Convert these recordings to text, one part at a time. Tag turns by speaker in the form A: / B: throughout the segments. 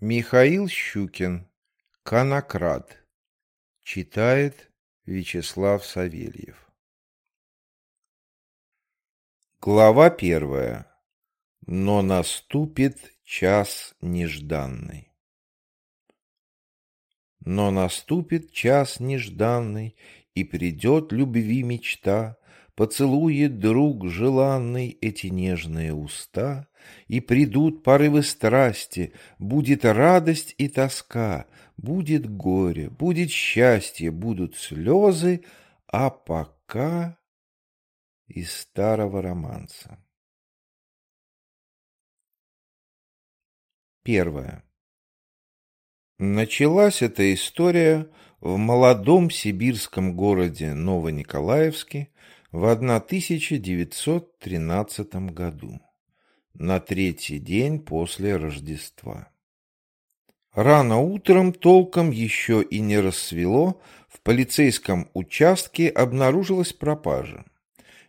A: Михаил Щукин. Конокрад. Читает Вячеслав Савельев. Глава первая. Но наступит час нежданный. Но наступит час нежданный, И придет любви мечта, Поцелует друг желанный Эти нежные уста, и придут порывы страсти, будет радость и тоска, будет горе, будет счастье, будут слезы, а пока из старого романса. Первое. Началась эта история в молодом сибирском городе Новониколаевске в 1913 году на третий день после Рождества. Рано утром, толком еще и не рассвело, в полицейском участке обнаружилась пропажа.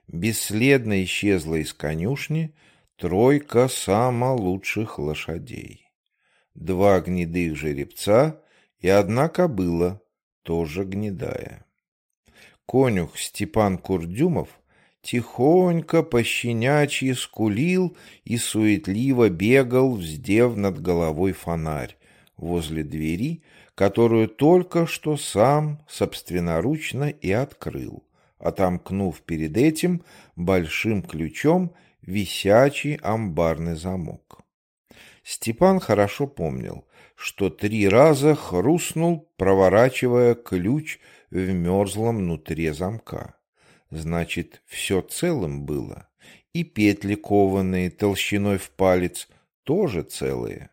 A: Бесследно исчезла из конюшни тройка самых лучших лошадей. Два гнедых жеребца и одна кобыла, тоже гнедая. Конюх Степан Курдюмов тихонько пощенячьи скулил и суетливо бегал, вздев над головой фонарь возле двери, которую только что сам собственноручно и открыл, отомкнув перед этим большим ключом висячий амбарный замок. Степан хорошо помнил, что три раза хрустнул, проворачивая ключ в мерзлом внутри замка. Значит, все целым было. И петли кованые толщиной в палец тоже целые.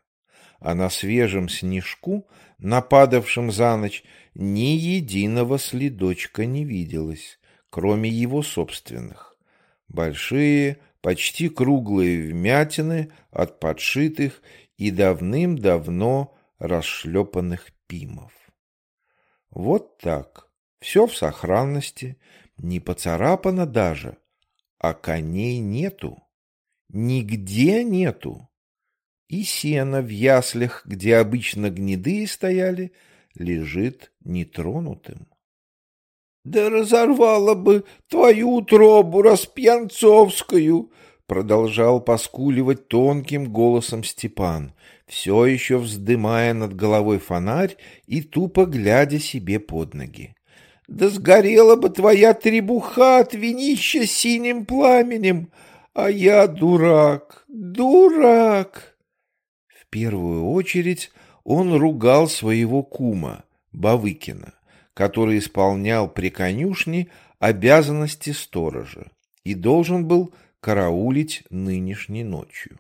A: А на свежем снежку, нападавшем за ночь, ни единого следочка не виделось, кроме его собственных. Большие, почти круглые вмятины от подшитых и давным-давно расшлепанных пимов. Вот так, все в сохранности, не поцарапано даже, а коней нету. Нигде нету. И сено в яслях, где обычно гнедые стояли, лежит нетронутым. «Да разорвала бы твою утробу распьянцовскую!» Продолжал поскуливать тонким голосом Степан, все еще вздымая над головой фонарь и тупо глядя себе под ноги. Да сгорела бы твоя требуха от винища синим пламенем, а я дурак, дурак. В первую очередь он ругал своего кума, Бавыкина, который исполнял при конюшне обязанности сторожа и должен был караулить нынешней ночью.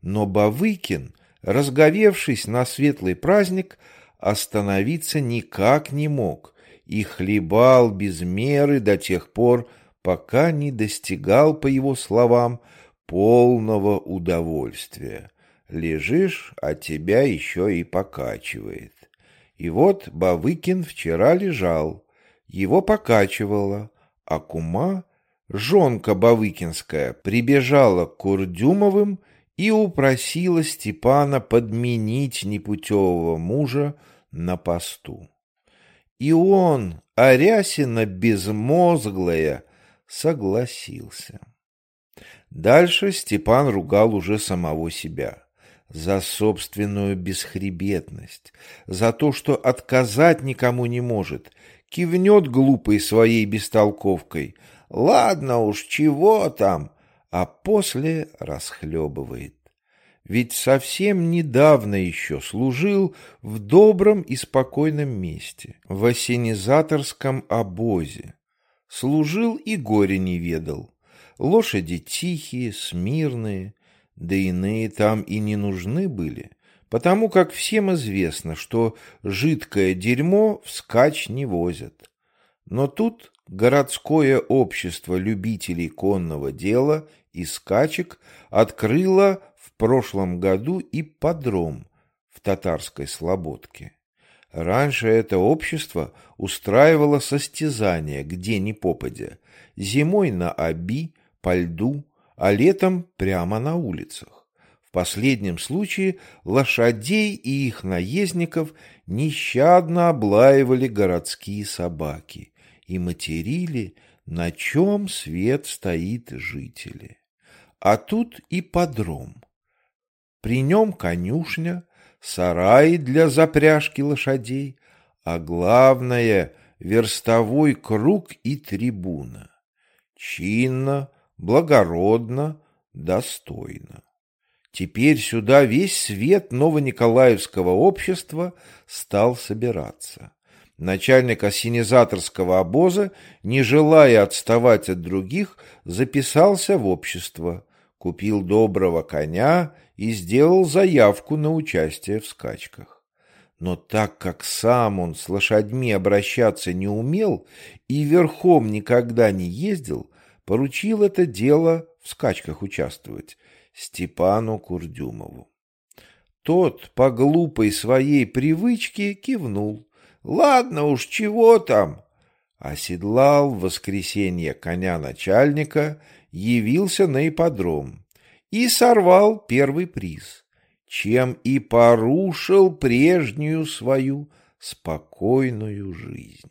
A: Но Бавыкин, разговевшись на светлый праздник, остановиться никак не мог и хлебал без меры до тех пор, пока не достигал, по его словам, полного удовольствия. Лежишь, а тебя еще и покачивает. И вот Бавыкин вчера лежал, его покачивало, а кума, жонка Бавыкинская, прибежала к Курдюмовым и упросила Степана подменить непутевого мужа на посту. И он, Арясина безмозглая, согласился. Дальше Степан ругал уже самого себя за собственную бесхребетность, за то, что отказать никому не может, кивнет глупой своей бестолковкой. Ладно уж, чего там, а после расхлебывает ведь совсем недавно еще служил в добром и спокойном месте, в осенизаторском обозе. Служил и горе не ведал. Лошади тихие, смирные, да иные там и не нужны были, потому как всем известно, что жидкое дерьмо вскачь не возят. Но тут городское общество любителей конного дела и скачек открыло прошлом году и подром в татарской слободке. Раньше это общество устраивало состязания, где ни попадя, зимой на Аби, по льду, а летом прямо на улицах. последнем случае лошадей и их наездников нещадно облаивали городские собаки и материли, на чем свет стоит жители. А тут и подром. При нем конюшня, сарай для запряжки лошадей, а главное — верстовой круг и трибуна. Чинно, благородно, достойно. Теперь сюда весь свет новониколаевского общества стал собираться. Начальник осенизаторского обоза, не желая отставать от других, записался в общество, купил доброго коня и сделал заявку на участие в скачках. Но так как сам он с лошадьми обращаться не умел и верхом никогда не ездил, поручил это дело в скачках участвовать Степану Курдюмову. Тот по глупой своей привычке кивнул. «Ладно уж, чего там?» Оседлал в воскресенье коня начальника, явился на ипподром и сорвал первый приз, чем и порушил прежнюю свою спокойную жизнь.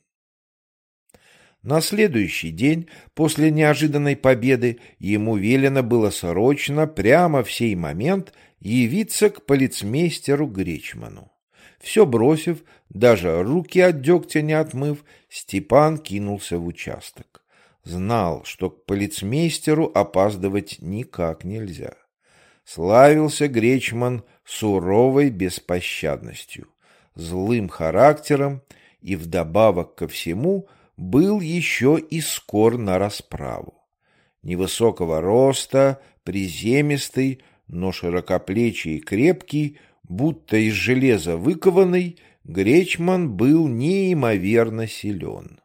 A: На следующий день, после неожиданной победы, ему велено было срочно, прямо в сей момент, явиться к полицмейстеру Гречману. Все бросив, даже руки от дегтя не отмыв, Степан кинулся в участок. Знал, что к полицмейстеру опаздывать никак нельзя. Славился Гречман суровой беспощадностью, злым характером и вдобавок ко всему – был еще и скор на расправу. Невысокого роста, приземистый, но широкоплечий и крепкий, будто из железа выкованный, Гречман был неимоверно силен.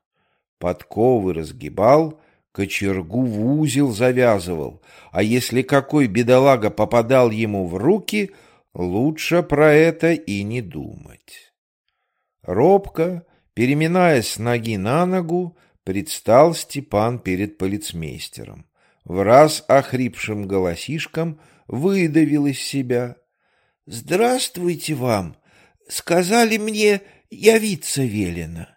A: Подковы разгибал, кочергу в узел завязывал, а если какой бедолага попадал ему в руки, лучше про это и не думать. Робко, Переминаясь с ноги на ногу, предстал Степан перед полицмейстером. В раз охрипшим голосишком выдавил из себя. — Здравствуйте вам! Сказали мне, явиться велено. —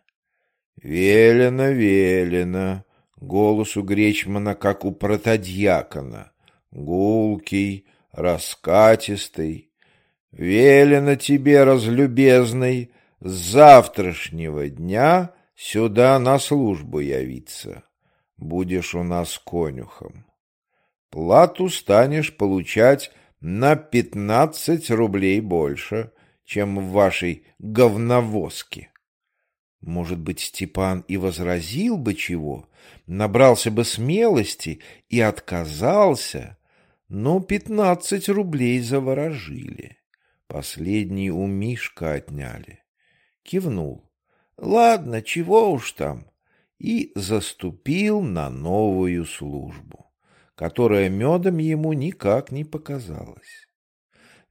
A: Велено, велено. Голос у Гречмана, как у протодьякона. Гулкий, раскатистый. Велено тебе, разлюбезный, с завтрашнего дня сюда на службу явиться. Будешь у нас конюхом. Плату станешь получать на пятнадцать рублей больше, чем в вашей говновозке. Может быть, Степан и возразил бы чего, набрался бы смелости и отказался, но пятнадцать рублей заворожили. Последний у Мишка отняли кивнул. Ладно, чего уж там, и заступил на новую службу, которая медом ему никак не показалась.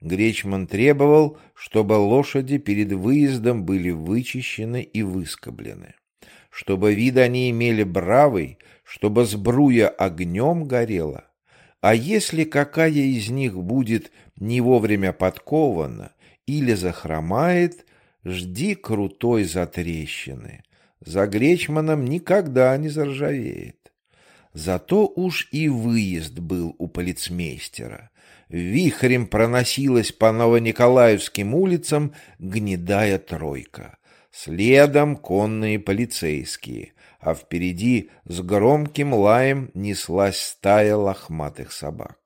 A: Гречман требовал, чтобы лошади перед выездом были вычищены и выскоблены, чтобы вид они имели бравый, чтобы сбруя огнем горела, а если какая из них будет не вовремя подкована или захромает, Жди крутой затрещины. За Гречманом никогда не заржавеет. Зато уж и выезд был у полицмейстера. Вихрем проносилась по Новониколаевским улицам гнедая тройка. Следом конные полицейские, а впереди с громким лаем неслась стая лохматых собак.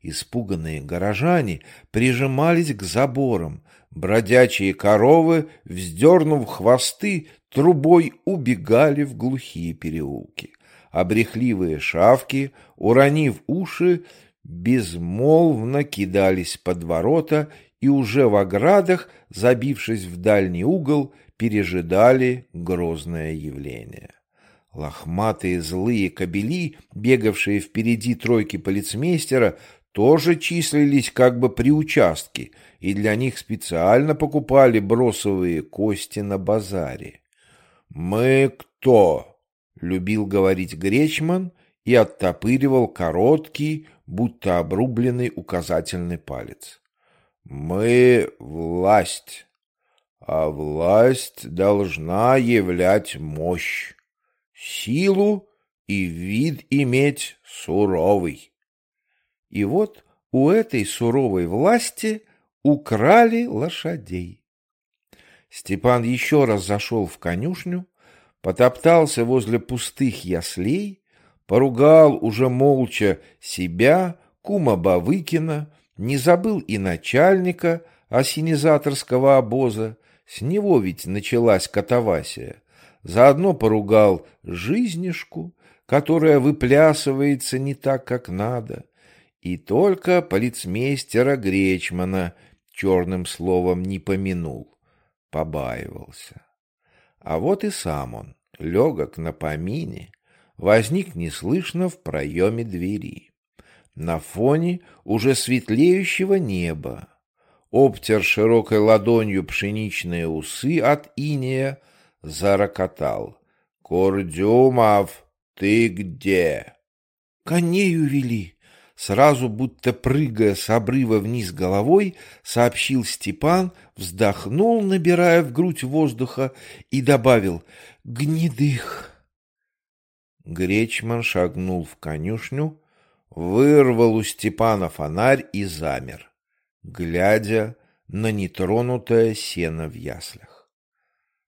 A: Испуганные горожане прижимались к заборам, Бродячие коровы, вздернув хвосты, трубой убегали в глухие переулки. А брехливые шавки, уронив уши, безмолвно кидались под ворота и уже в оградах, забившись в дальний угол, пережидали грозное явление. Лохматые злые кобели, бегавшие впереди тройки полицмейстера, тоже числились как бы при участке, и для них специально покупали бросовые кости на базаре. «Мы кто?» — любил говорить Гречман и оттопыривал короткий, будто обрубленный указательный палец. «Мы — власть, а власть должна являть мощь, силу и вид иметь суровый. И вот у этой суровой власти украли лошадей. Степан еще раз зашел в конюшню, потоптался возле пустых яслей, поругал уже молча себя, кума Бавыкина, не забыл и начальника осенизаторского обоза, с него ведь началась катавасия. Заодно поругал жизнишку, которая выплясывается не так, как надо, и только полицмейстера Гречмана черным словом не помянул, побаивался. А вот и сам он, легок на помине, возник неслышно в проеме двери. На фоне уже светлеющего неба. Обтер широкой ладонью пшеничные усы от инея, зарокотал. «Курдюмов, ты где?» «Коней увели!» Сразу, будто прыгая с обрыва вниз головой, сообщил Степан, вздохнул, набирая в грудь воздуха, и добавил «Гнедых». Гречман шагнул в конюшню, вырвал у Степана фонарь и замер, глядя на нетронутое сено в яслях.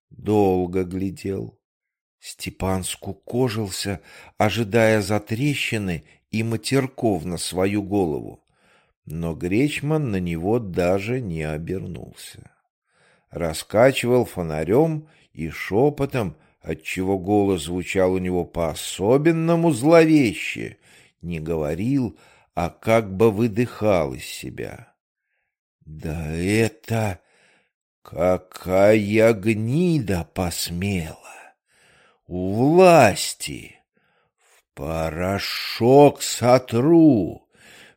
A: Долго глядел. Степан скукожился, ожидая затрещины и матерков на свою голову, но Гречман на него даже не обернулся. Раскачивал фонарем и шепотом, отчего голос звучал у него по-особенному зловеще, не говорил, а как бы выдыхал из себя. «Да это какая гнида посмела! У власти! Порошок сотру,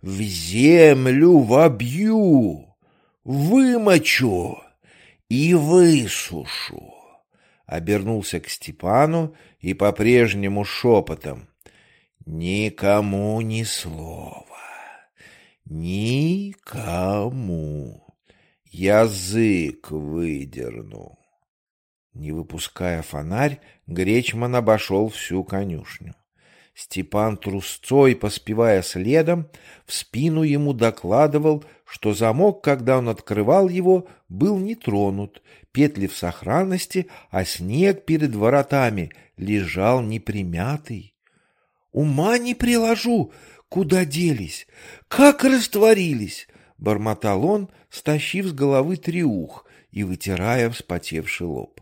A: в землю вобью, вымочу и высушу!» обернулся к Степану и по-прежнему шепотом. «Никому ни слова! Никому! Язык выдерну!» Не выпуская фонарь, Гречман обошел всю конюшню. Степан трусцой, поспевая следом, в спину ему докладывал, что замок, когда он открывал его, был не тронут, петли в сохранности, а снег перед воротами лежал непримятый. «Ума не приложу, куда делись, как растворились!» — бормотал он, стащив с головы триух и вытирая вспотевший лоб.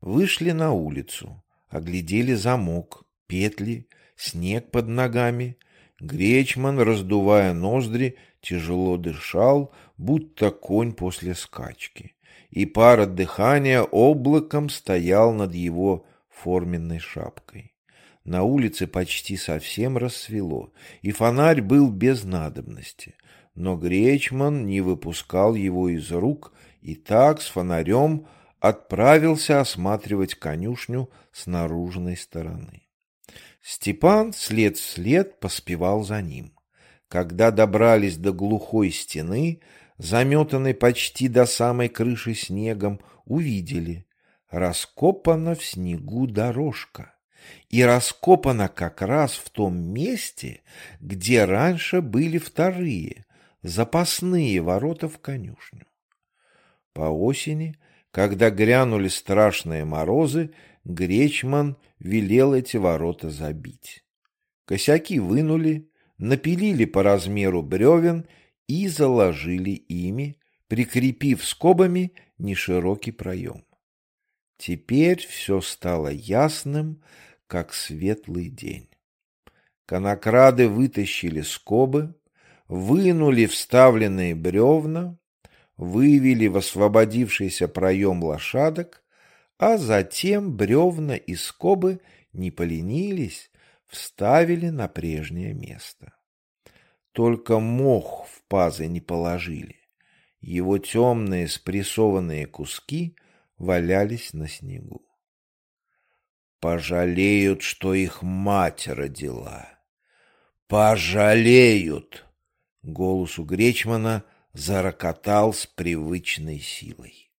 A: Вышли на улицу, оглядели замок, петли, снег под ногами. Гречман, раздувая ноздри, тяжело дышал, будто конь после скачки, и пар от дыхания облаком стоял над его форменной шапкой. На улице почти совсем рассвело, и фонарь был без надобности, но Гречман не выпускал его из рук и так с фонарем отправился осматривать конюшню с наружной стороны. Степан след в след поспевал за ним. Когда добрались до глухой стены, заметанной почти до самой крыши снегом, увидели — раскопана в снегу дорожка. И раскопана как раз в том месте, где раньше были вторые, запасные ворота в конюшню. По осени, когда грянули страшные морозы, Гречман велел эти ворота забить. Косяки вынули, напилили по размеру бревен и заложили ими, прикрепив скобами неширокий проем. Теперь все стало ясным, как светлый день. Конокрады вытащили скобы, вынули вставленные бревна, вывели в освободившийся проем лошадок а затем бревна и скобы не поленились, вставили на прежнее место. Только мох в пазы не положили. Его темные спрессованные куски валялись на снегу. Пожалеют, что их мать родила. пожалеют!» Голос у Гречмана зарокотал с привычной силой.